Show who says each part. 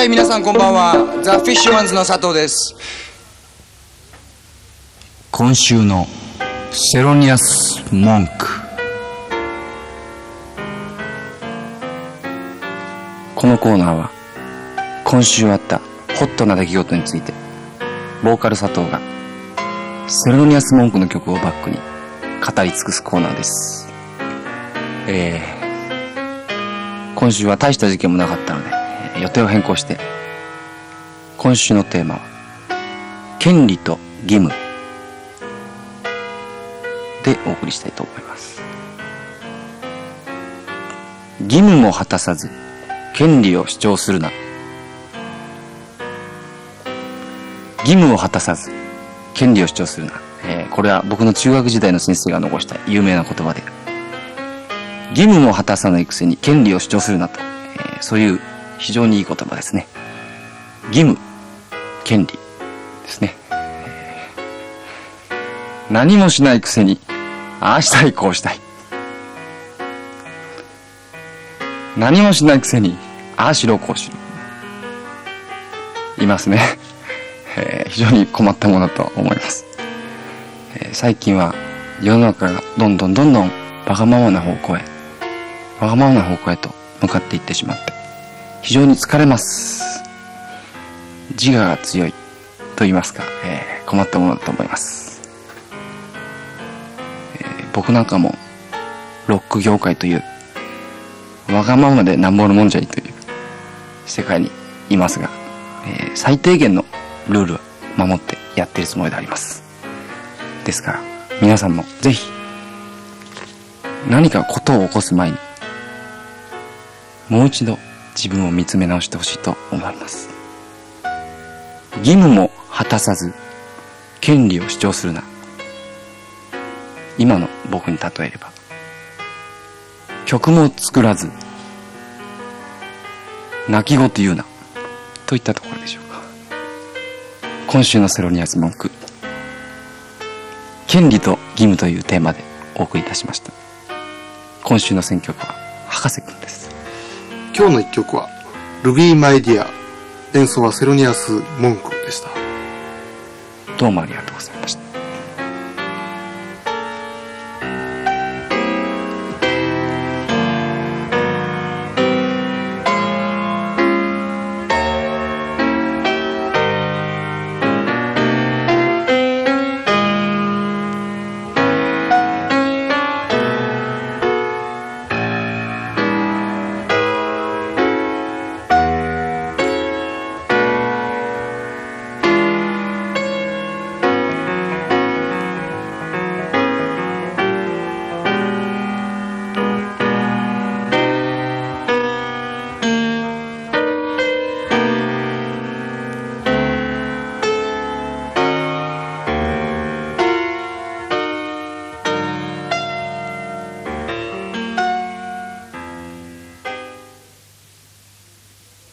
Speaker 1: はい、皆さんこんばんは。ザ・フィッシュマンズの佐藤です。今週のセロニアス文句。
Speaker 2: このコーナーは今週あったホットな出来事についてボーカル佐藤がセロニアス文句の曲をバックに語り尽くすコーナーですえー、今週は大した事件もなかったので予定を変更して今週のテーマは権利と義務でお送りしたいと思います。義務も果たさず権利を主張するな。義務を果たさず権利を主張するな、えーこれは僕の中学時代の先生が残した有名な言葉で義務も果たさないくせに権利を主張するなと、えーそういう非常にいい言葉ですね。義務権利ですね、何もしないくせにああしたいこうしたい。何もしないくせにああしろこうしろ。いますね、えー非常に困ったものだと思います、えー最近は世の中がどんどんどんどんわがままな方向へわがままな方向へと向かっていってしまって。非常に疲れます。自我が強いと言いますか、えー困ったものだと思います、えー僕なんかもロック業界というわがままでなんぼのもんじゃいという世界にいますが、えー最低限のルールは守ってやってるつもりであります。ですから皆さんもぜひ何かことを起こす前にもう一度自分を見つめ直してほしいと思います。義務も果たさず権利を主張するな。今の僕に例えれば。曲も作らず泣き言言うな。といったところでしょうか。今週のセロニアス文句権利と義務というテーマでお送りいたしました。今週の選曲は博士くんです。
Speaker 3: 今日の一曲は、ルビー・マイ・ディア。演奏はセロニアス・モンクでした。
Speaker 2: どうもありがとうございました